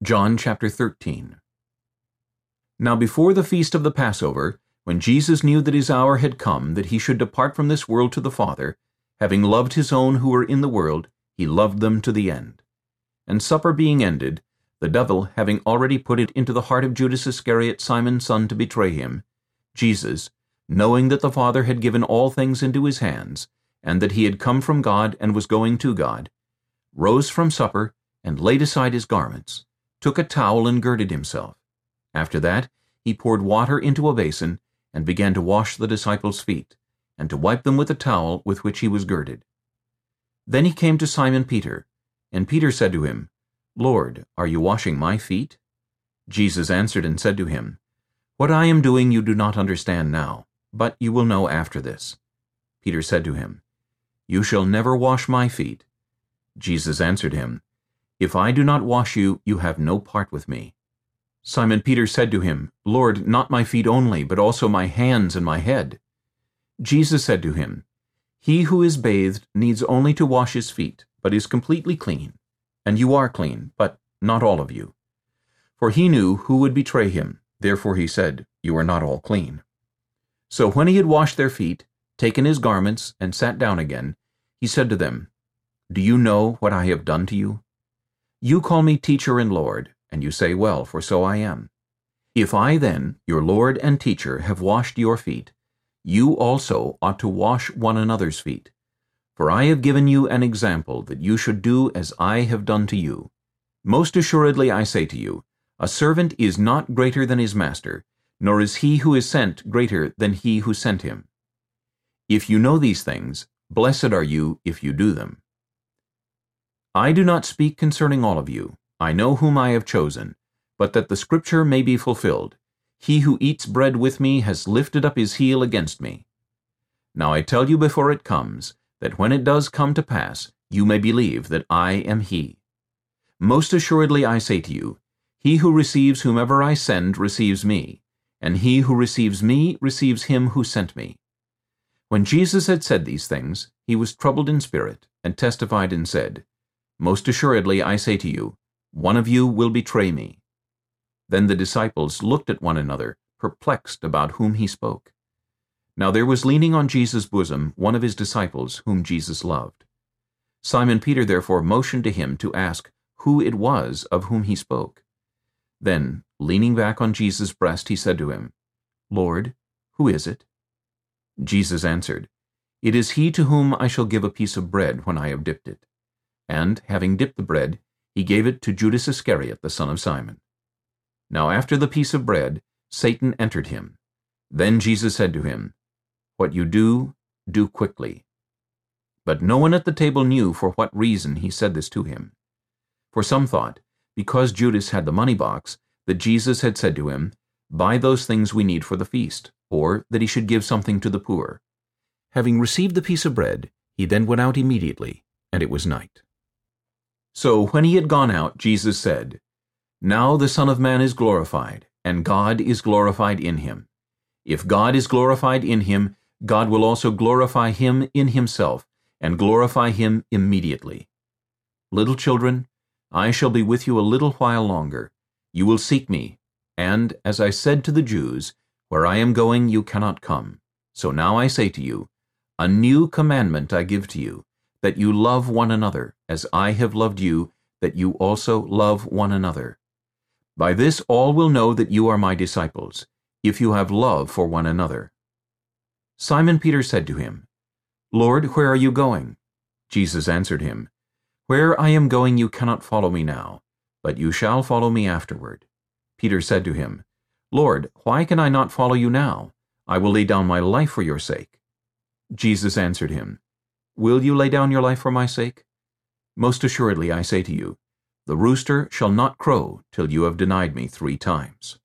John chapter 13 Now before the feast of the Passover, when Jesus knew that his hour had come that he should depart from this world to the Father, having loved his own who were in the world, he loved them to the end. And supper being ended, the devil having already put it into the heart of Judas Iscariot, Simon's son, to betray him, Jesus, knowing that the Father had given all things into his hands, and that he had come from God and was going to God, rose from supper and laid aside his garments took a towel and girded himself. After that he poured water into a basin and began to wash the disciples' feet, and to wipe them with the towel with which he was girded. Then he came to Simon Peter, and Peter said to him, Lord, are you washing my feet? Jesus answered and said to him, What I am doing you do not understand now, but you will know after this. Peter said to him, You shall never wash my feet. Jesus answered him, if I do not wash you, you have no part with me. Simon Peter said to him, Lord, not my feet only, but also my hands and my head. Jesus said to him, He who is bathed needs only to wash his feet, but is completely clean. And you are clean, but not all of you. For he knew who would betray him, therefore he said, You are not all clean. So when he had washed their feet, taken his garments, and sat down again, he said to them, Do you know what I have done to you? You call me teacher and Lord, and you say, Well, for so I am. If I then, your Lord and teacher, have washed your feet, you also ought to wash one another's feet. For I have given you an example that you should do as I have done to you. Most assuredly I say to you, a servant is not greater than his master, nor is he who is sent greater than he who sent him. If you know these things, blessed are you if you do them. I do not speak concerning all of you. I know whom I have chosen, but that the scripture may be fulfilled. He who eats bread with me has lifted up his heel against me. Now I tell you before it comes, that when it does come to pass, you may believe that I am he. Most assuredly I say to you, he who receives whomever I send receives me, and he who receives me receives him who sent me. When Jesus had said these things, he was troubled in spirit, and testified and said, most assuredly I say to you, one of you will betray me. Then the disciples looked at one another, perplexed about whom he spoke. Now there was leaning on Jesus' bosom one of his disciples whom Jesus loved. Simon Peter therefore motioned to him to ask who it was of whom he spoke. Then, leaning back on Jesus' breast, he said to him, Lord, who is it? Jesus answered, It is he to whom I shall give a piece of bread when I have dipped it and, having dipped the bread, he gave it to Judas Iscariot, the son of Simon. Now after the piece of bread, Satan entered him. Then Jesus said to him, What you do, do quickly. But no one at the table knew for what reason he said this to him. For some thought, because Judas had the money box, that Jesus had said to him, Buy those things we need for the feast, or that he should give something to the poor. Having received the piece of bread, he then went out immediately, and it was night. So when he had gone out, Jesus said, Now the Son of Man is glorified, and God is glorified in him. If God is glorified in him, God will also glorify him in himself, and glorify him immediately. Little children, I shall be with you a little while longer. You will seek me, and, as I said to the Jews, Where I am going you cannot come. So now I say to you, A new commandment I give to you, that you love one another, as I have loved you, that you also love one another. By this all will know that you are my disciples, if you have love for one another. Simon Peter said to him, Lord, where are you going? Jesus answered him, Where I am going you cannot follow me now, but you shall follow me afterward. Peter said to him, Lord, why can I not follow you now? I will lay down my life for your sake. Jesus answered him, Will you lay down your life for my sake? Most assuredly I say to you, the rooster shall not crow till you have denied me three times.